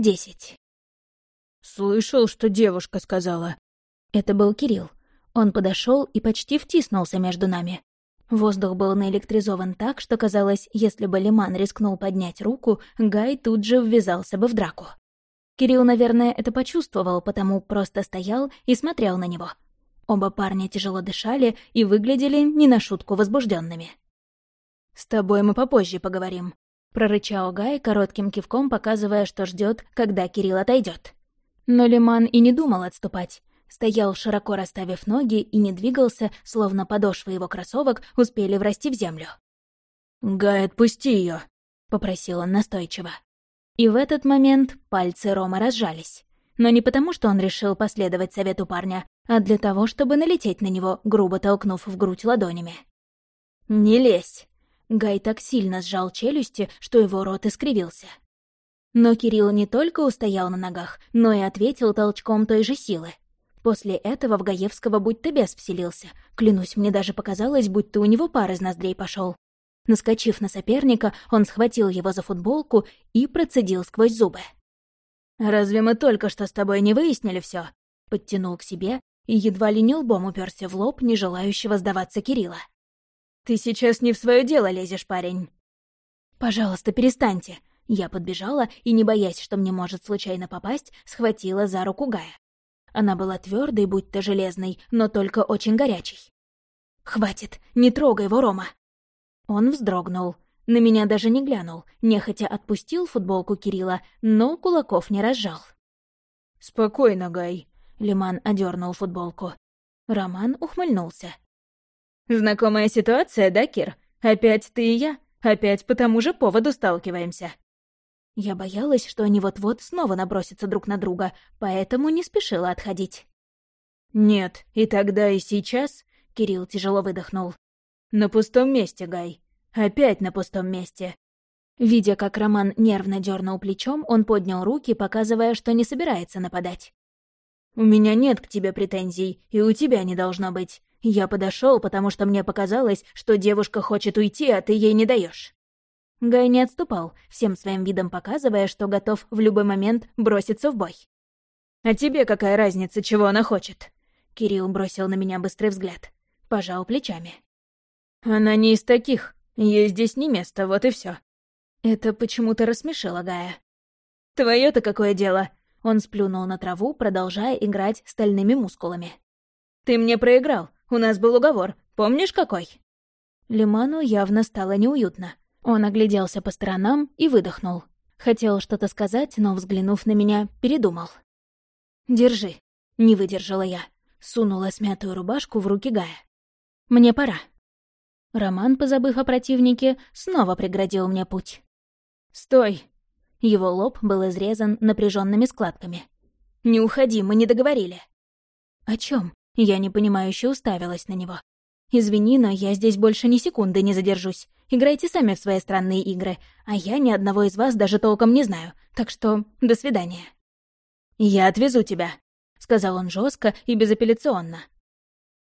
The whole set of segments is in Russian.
10. «Слышал, что девушка сказала». Это был Кирилл. Он подошел и почти втиснулся между нами. Воздух был наэлектризован так, что казалось, если бы Лиман рискнул поднять руку, Гай тут же ввязался бы в драку. Кирилл, наверное, это почувствовал, потому просто стоял и смотрел на него. Оба парня тяжело дышали и выглядели не на шутку возбужденными. «С тобой мы попозже поговорим», — прорычал Гай, коротким кивком показывая, что ждет, когда Кирилл отойдет. Но Лиман и не думал отступать. Стоял, широко расставив ноги, и не двигался, словно подошвы его кроссовок успели врасти в землю. «Гай, отпусти ее, попросил он настойчиво. И в этот момент пальцы Рома разжались. Но не потому, что он решил последовать совету парня, а для того, чтобы налететь на него, грубо толкнув в грудь ладонями. «Не лезь!» Гай так сильно сжал челюсти, что его рот искривился. Но Кирилл не только устоял на ногах, но и ответил толчком той же силы. После этого в Гаевского будто бес вселился. Клянусь, мне даже показалось, будто у него пар из ноздрей пошел. Наскочив на соперника, он схватил его за футболку и процедил сквозь зубы. «Разве мы только что с тобой не выяснили все? Подтянул к себе и едва ли не лбом уперся в лоб, не желающего сдаваться Кирилла. «Ты сейчас не в свое дело лезешь, парень». «Пожалуйста, перестаньте». Я подбежала и, не боясь, что мне может случайно попасть, схватила за руку Гая. Она была твердой, будь-то железной, но только очень горячей. «Хватит, не трогай его, Рома!» Он вздрогнул. На меня даже не глянул, нехотя отпустил футболку Кирилла, но кулаков не разжал. «Спокойно, Гай», — Лиман одернул футболку. Роман ухмыльнулся. «Знакомая ситуация, да, Кир? Опять ты и я? Опять по тому же поводу сталкиваемся?» Я боялась, что они вот-вот снова набросятся друг на друга, поэтому не спешила отходить. «Нет, и тогда, и сейчас...» — Кирилл тяжело выдохнул. «На пустом месте, Гай. Опять на пустом месте». Видя, как Роман нервно дернул плечом, он поднял руки, показывая, что не собирается нападать. «У меня нет к тебе претензий, и у тебя не должно быть. Я подошел, потому что мне показалось, что девушка хочет уйти, а ты ей не даешь. Гай не отступал, всем своим видом показывая, что готов в любой момент броситься в бой. «А тебе какая разница, чего она хочет?» Кирилл бросил на меня быстрый взгляд. Пожал плечами. «Она не из таких. Ей здесь не место, вот и все. Это почему-то рассмешило Гая. «Твое-то какое дело?» Он сплюнул на траву, продолжая играть стальными мускулами. «Ты мне проиграл. У нас был уговор. Помнишь, какой?» Лиману явно стало неуютно. Он огляделся по сторонам и выдохнул. Хотел что-то сказать, но, взглянув на меня, передумал. «Держи», — не выдержала я. Сунула смятую рубашку в руки Гая. «Мне пора». Роман, позабыв о противнике, снова преградил мне путь. «Стой!» Его лоб был изрезан напряженными складками. «Не уходи, мы не договорили». «О чем? Я непонимающе уставилась на него. «Извини, но я здесь больше ни секунды не задержусь. Играйте сами в свои странные игры, а я ни одного из вас даже толком не знаю, так что до свидания». «Я отвезу тебя», — сказал он жестко и безапелляционно.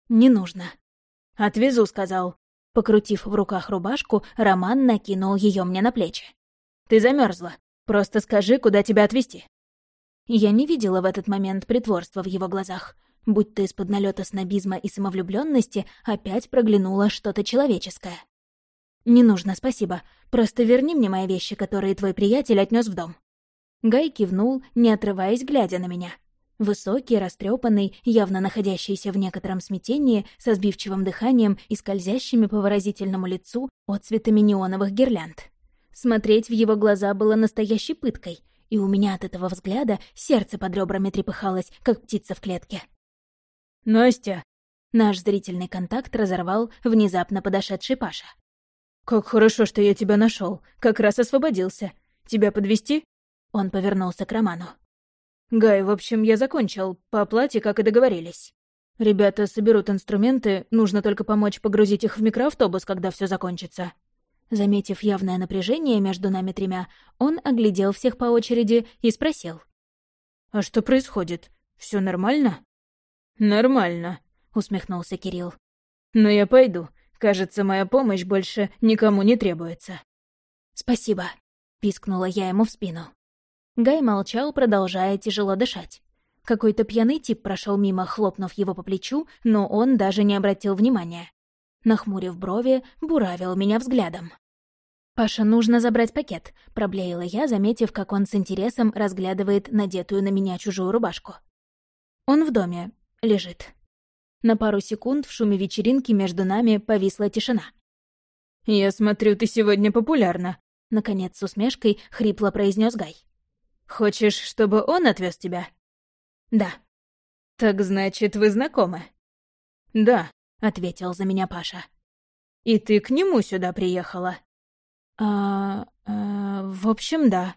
«Не нужно». «Отвезу», — сказал. Покрутив в руках рубашку, Роман накинул ее мне на плечи. «Ты замерзла. Просто скажи, куда тебя отвезти». Я не видела в этот момент притворства в его глазах будь то из-под налета снобизма и самовлюбленности опять проглянуло что-то человеческое. «Не нужно, спасибо. Просто верни мне мои вещи, которые твой приятель отнес в дом». Гай кивнул, не отрываясь, глядя на меня. Высокий, растрепанный, явно находящийся в некотором смятении, со сбивчивым дыханием и скользящими по выразительному лицу отцветами неоновых гирлянд. Смотреть в его глаза было настоящей пыткой, и у меня от этого взгляда сердце под ребрами трепыхалось, как птица в клетке. «Настя!» Наш зрительный контакт разорвал внезапно подошедший Паша. «Как хорошо, что я тебя нашел. Как раз освободился. Тебя подвести? Он повернулся к Роману. «Гай, в общем, я закончил. По оплате, как и договорились. Ребята соберут инструменты, нужно только помочь погрузить их в микроавтобус, когда все закончится». Заметив явное напряжение между нами тремя, он оглядел всех по очереди и спросил. «А что происходит? Все нормально?» «Нормально», — усмехнулся Кирилл. «Но я пойду. Кажется, моя помощь больше никому не требуется». «Спасибо», — пискнула я ему в спину. Гай молчал, продолжая тяжело дышать. Какой-то пьяный тип прошел мимо, хлопнув его по плечу, но он даже не обратил внимания. Нахмурив брови, буравил меня взглядом. «Паша, нужно забрать пакет», — проблеяла я, заметив, как он с интересом разглядывает надетую на меня чужую рубашку. «Он в доме. Лежит». На пару секунд в шуме вечеринки между нами повисла тишина. «Я смотрю, ты сегодня популярна», — наконец с усмешкой хрипло произнес Гай. «Хочешь, чтобы он отвез тебя?» «Да». «Так значит, вы знакомы?» «Да», — ответил за меня Паша. «И ты к нему сюда приехала?» «А... а в общем, да».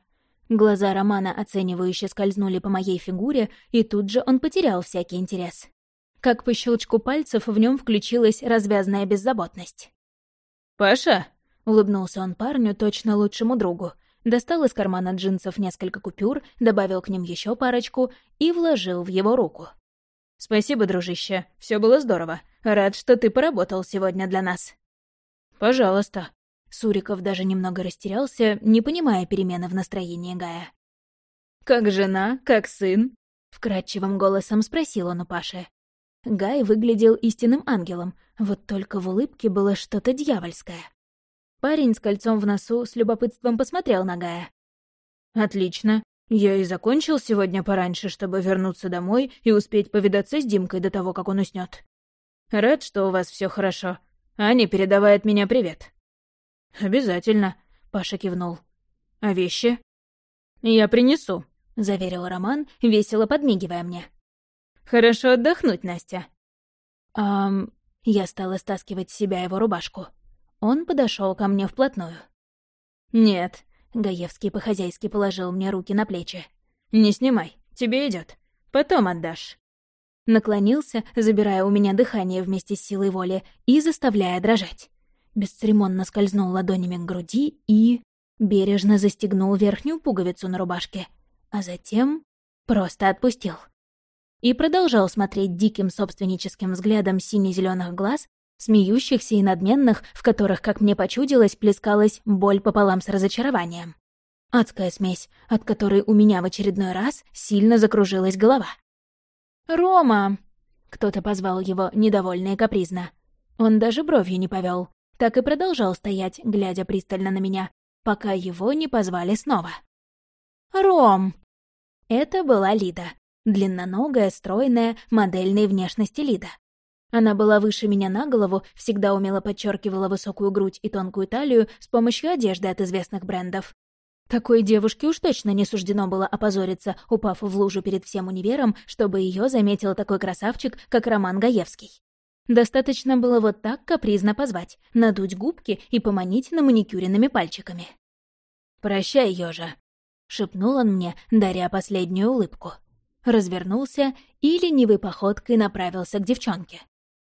Глаза Романа оценивающе скользнули по моей фигуре, и тут же он потерял всякий интерес. Как по щелчку пальцев в нем включилась развязная беззаботность. «Паша!» — улыбнулся он парню, точно лучшему другу. Достал из кармана джинсов несколько купюр, добавил к ним еще парочку и вложил в его руку. «Спасибо, дружище, все было здорово. Рад, что ты поработал сегодня для нас». «Пожалуйста», Суриков даже немного растерялся, не понимая перемены в настроении Гая. «Как жена, как сын?» — вкрадчивым голосом спросил он у Паши. Гай выглядел истинным ангелом, вот только в улыбке было что-то дьявольское. Парень с кольцом в носу с любопытством посмотрел на Гая. «Отлично. Я и закончил сегодня пораньше, чтобы вернуться домой и успеть повидаться с Димкой до того, как он уснет. Рад, что у вас все хорошо. Аня передавает меня привет». «Обязательно», — Паша кивнул. «А вещи?» «Я принесу», — заверил Роман, весело подмигивая мне. «Хорошо отдохнуть, Настя». «Ам...» Я стала стаскивать с себя его рубашку. Он подошел ко мне вплотную. «Нет», — Гаевский по-хозяйски положил мне руки на плечи. «Не снимай, тебе идет. Потом отдашь». Наклонился, забирая у меня дыхание вместе с силой воли и заставляя дрожать бесцеремонно скользнул ладонями к груди и... бережно застегнул верхнюю пуговицу на рубашке, а затем просто отпустил. И продолжал смотреть диким собственническим взглядом сине зеленых глаз, смеющихся и надменных, в которых, как мне почудилось, плескалась боль пополам с разочарованием. Адская смесь, от которой у меня в очередной раз сильно закружилась голова. «Рома!» — кто-то позвал его недовольно и капризно. Он даже бровью не повел, так и продолжал стоять, глядя пристально на меня, пока его не позвали снова. «Ром!» Это была Лида. Длинноногая, стройная, модельной внешности Лида. Она была выше меня на голову, всегда умело подчеркивала высокую грудь и тонкую талию с помощью одежды от известных брендов. Такой девушке уж точно не суждено было опозориться, упав в лужу перед всем универом, чтобы ее заметил такой красавчик, как Роман Гаевский. Достаточно было вот так капризно позвать, надуть губки и поманить на маникюренными пальчиками. «Прощай, Ёжа», — шепнул он мне, даря последнюю улыбку. Развернулся и ленивой походкой направился к девчонке.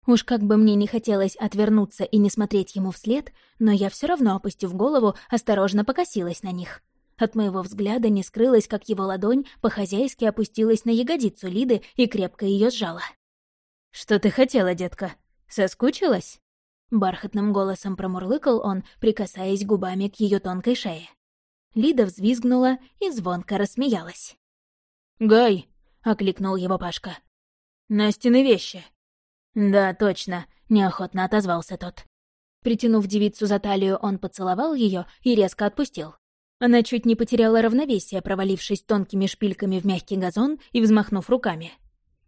Уж как бы мне не хотелось отвернуться и не смотреть ему вслед, но я все равно, опустив голову, осторожно покосилась на них. От моего взгляда не скрылось, как его ладонь по-хозяйски опустилась на ягодицу Лиды и крепко ее сжала. «Что ты хотела, детка? Соскучилась?» Бархатным голосом промурлыкал он, прикасаясь губами к ее тонкой шее. Лида взвизгнула и звонко рассмеялась. «Гай!» — окликнул его Пашка. «Настины вещи!» «Да, точно», — неохотно отозвался тот. Притянув девицу за талию, он поцеловал ее и резко отпустил. Она чуть не потеряла равновесие, провалившись тонкими шпильками в мягкий газон и взмахнув руками.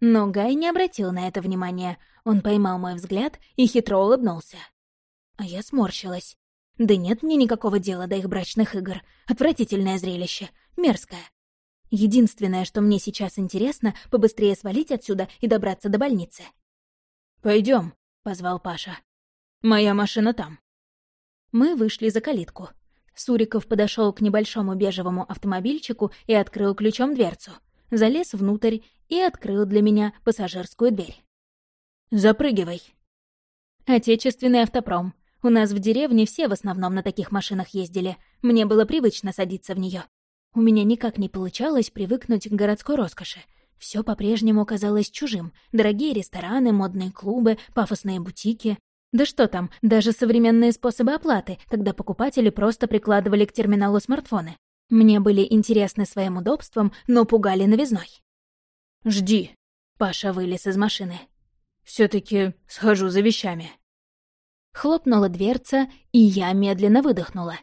Но Гай не обратил на это внимания. Он поймал мой взгляд и хитро улыбнулся. А я сморщилась. Да нет мне никакого дела до их брачных игр. Отвратительное зрелище. Мерзкое. Единственное, что мне сейчас интересно, побыстрее свалить отсюда и добраться до больницы. Пойдем, позвал Паша. «Моя машина там». Мы вышли за калитку. Суриков подошел к небольшому бежевому автомобильчику и открыл ключом дверцу залез внутрь и открыл для меня пассажирскую дверь. «Запрыгивай». Отечественный автопром. У нас в деревне все в основном на таких машинах ездили. Мне было привычно садиться в нее. У меня никак не получалось привыкнуть к городской роскоши. Все по-прежнему казалось чужим. Дорогие рестораны, модные клубы, пафосные бутики. Да что там, даже современные способы оплаты, когда покупатели просто прикладывали к терминалу смартфоны. Мне были интересны своим удобством, но пугали новизной. «Жди», — Паша вылез из машины. все таки схожу за вещами». Хлопнула дверца, и я медленно выдохнула.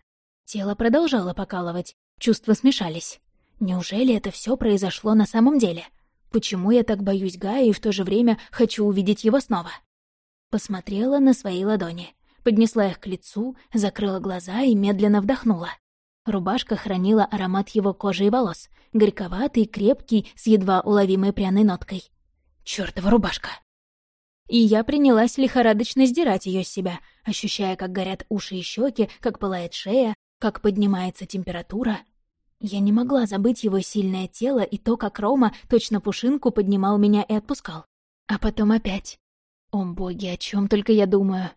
Тело продолжало покалывать, чувства смешались. Неужели это все произошло на самом деле? Почему я так боюсь Гая и в то же время хочу увидеть его снова? Посмотрела на свои ладони, поднесла их к лицу, закрыла глаза и медленно вдохнула. Рубашка хранила аромат его кожи и волос, горьковатый, крепкий, с едва уловимой пряной ноткой. Чёртова рубашка! И я принялась лихорадочно сдирать ее с себя, ощущая, как горят уши и щеки, как пылает шея, как поднимается температура. Я не могла забыть его сильное тело и то, как Рома точно пушинку поднимал меня и отпускал. А потом опять. О боги, о чем только я думаю.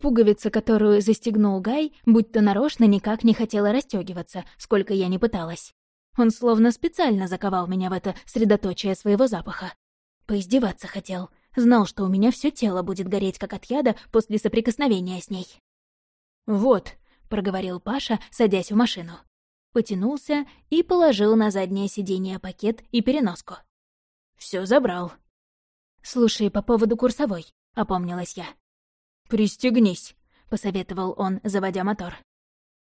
Пуговица, которую застегнул Гай, будто нарочно никак не хотела расстегиваться, сколько я не пыталась. Он словно специально заковал меня в это средоточие своего запаха. Поиздеваться хотел. Знал, что у меня все тело будет гореть, как от яда, после соприкосновения с ней. «Вот», — проговорил Паша, садясь в машину. Потянулся и положил на заднее сиденье пакет и переноску. Все забрал. «Слушай, по поводу курсовой», — опомнилась я. «Пристегнись», — посоветовал он, заводя мотор.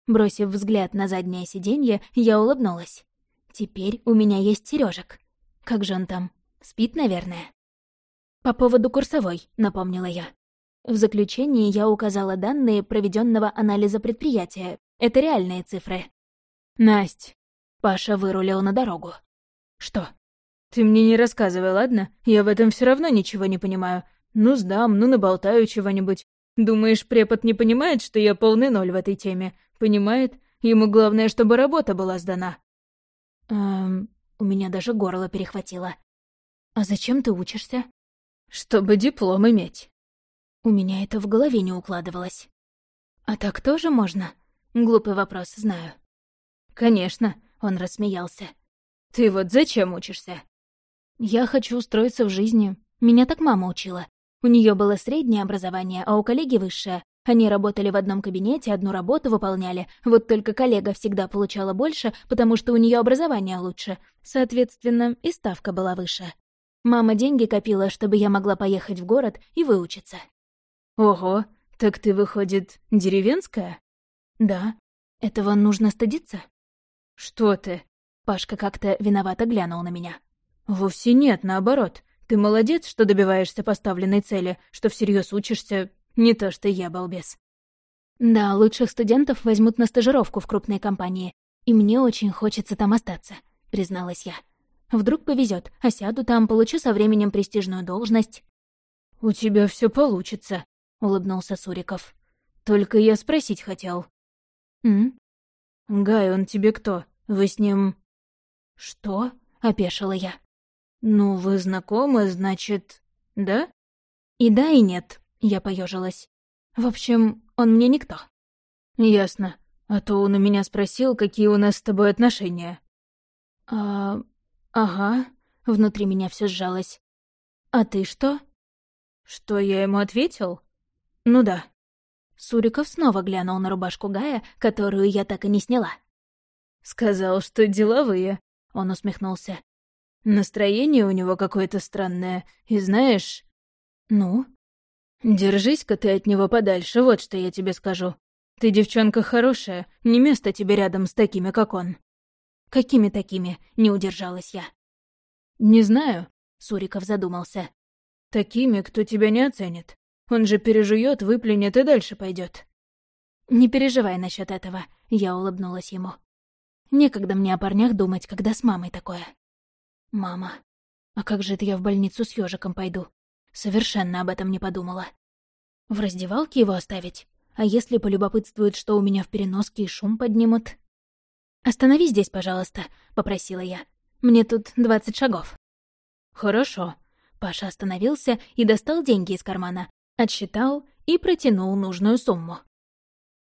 Бросив взгляд на заднее сиденье, я улыбнулась. «Теперь у меня есть Сережек. Как же он там? Спит, наверное?» «По поводу курсовой», — напомнила я. В заключении я указала данные проведенного анализа предприятия. Это реальные цифры. «Насть!» — Паша вырулил на дорогу. «Что?» «Ты мне не рассказывай, ладно? Я в этом все равно ничего не понимаю. Ну, сдам, ну, наболтаю чего-нибудь. Думаешь, препод не понимает, что я полный ноль в этой теме? Понимает? Ему главное, чтобы работа была сдана. Эм, у меня даже горло перехватило. А зачем ты учишься? Чтобы диплом иметь. У меня это в голове не укладывалось. А так тоже можно? Глупый вопрос, знаю. Конечно, он рассмеялся. Ты вот зачем учишься? Я хочу устроиться в жизни. Меня так мама учила. У нее было среднее образование, а у коллеги высшее. Они работали в одном кабинете, одну работу выполняли. Вот только коллега всегда получала больше, потому что у нее образование лучше. Соответственно, и ставка была выше. Мама деньги копила, чтобы я могла поехать в город и выучиться. Ого, так ты, выходит, деревенская? Да. Этого нужно стыдиться? Что ты? Пашка как-то виновато глянул на меня. Вовсе нет, наоборот. Ты молодец, что добиваешься поставленной цели, что всерьез учишься. Не то что я, балбес. Да, лучших студентов возьмут на стажировку в крупной компании, и мне очень хочется там остаться, призналась я. Вдруг повезет, а сяду там, получу со временем престижную должность. У тебя все получится, улыбнулся Суриков. Только я спросить хотел. М? Гай, он тебе кто? Вы с ним... Что? опешила я. «Ну, вы знакомы, значит, да?» «И да, и нет», — я поежилась. «В общем, он мне никто». «Ясно. А то он у меня спросил, какие у нас с тобой отношения». «А... ага», — внутри меня все сжалось. «А ты что?» «Что я ему ответил?» «Ну да». Суриков снова глянул на рубашку Гая, которую я так и не сняла. «Сказал, что деловые», — он усмехнулся. Настроение у него какое-то странное, и знаешь... Ну? Держись-ка ты от него подальше, вот что я тебе скажу. Ты девчонка хорошая, не место тебе рядом с такими, как он. Какими такими? Не удержалась я. Не знаю, Суриков задумался. Такими, кто тебя не оценит. Он же пережует, выплюнет и дальше пойдет. Не переживай насчет этого, я улыбнулась ему. Некогда мне о парнях думать, когда с мамой такое. Мама. А как же это я в больницу с ежиком пойду? Совершенно об этом не подумала. В раздевалке его оставить? А если полюбопытствуют, что у меня в переноске и шум поднимут? «Останови здесь, пожалуйста», — попросила я. «Мне тут двадцать шагов». «Хорошо». Паша остановился и достал деньги из кармана, отсчитал и протянул нужную сумму.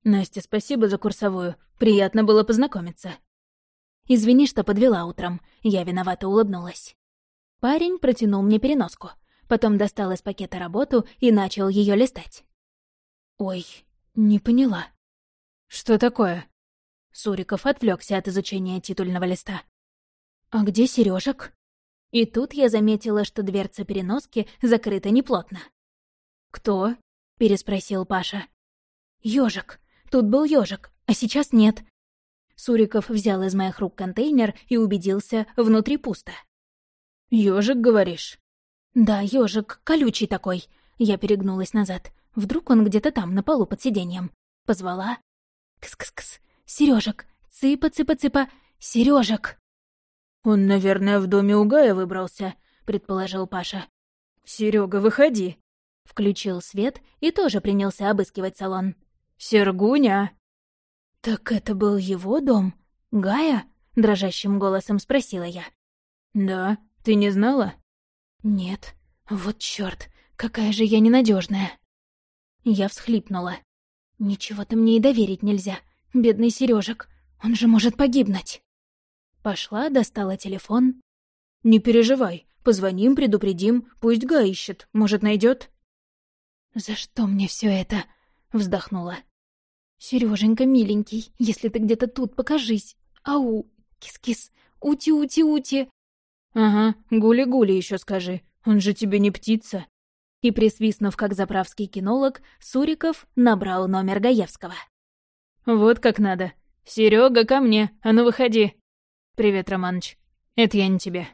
«Настя, спасибо за курсовую. Приятно было познакомиться». «Извини, что подвела утром». Я виновато улыбнулась. Парень протянул мне переноску. Потом достал из пакета работу и начал ее листать. «Ой, не поняла». «Что такое?» Суриков отвлекся от изучения титульного листа. «А где Сережек? И тут я заметила, что дверца переноски закрыта неплотно. «Кто?» — переспросил Паша. Ёжик. Тут был ёжик, а сейчас нет». Суриков взял из моих рук контейнер и убедился, внутри пусто. «Ёжик, говоришь?» «Да, ёжик, колючий такой». Я перегнулась назад. Вдруг он где-то там, на полу под сиденьем. Позвала. «Кс-кс-кс! Сережек! Цыпа-цыпа-цыпа! Сережек! «Он, наверное, в доме у Гая выбрался», — предположил Паша. Серега, выходи!» Включил свет и тоже принялся обыскивать салон. «Сергуня!» «Так это был его дом? Гая?» — дрожащим голосом спросила я. «Да, ты не знала?» «Нет. Вот чёрт, какая же я ненадежная. Я всхлипнула. «Ничего-то мне и доверить нельзя. Бедный Сережек, он же может погибнуть». Пошла, достала телефон. «Не переживай, позвоним, предупредим, пусть Гай ищет, может, найдет. «За что мне все это?» — вздохнула. Сереженька, миленький, если ты где-то тут, покажись. Ау, кис-кис, ути-ути-ути». «Ага, гули-гули еще скажи, он же тебе не птица». И, присвистнув как заправский кинолог, Суриков набрал номер Гаевского. «Вот как надо. Серега, ко мне, а ну выходи». «Привет, Романыч. Это я не тебе».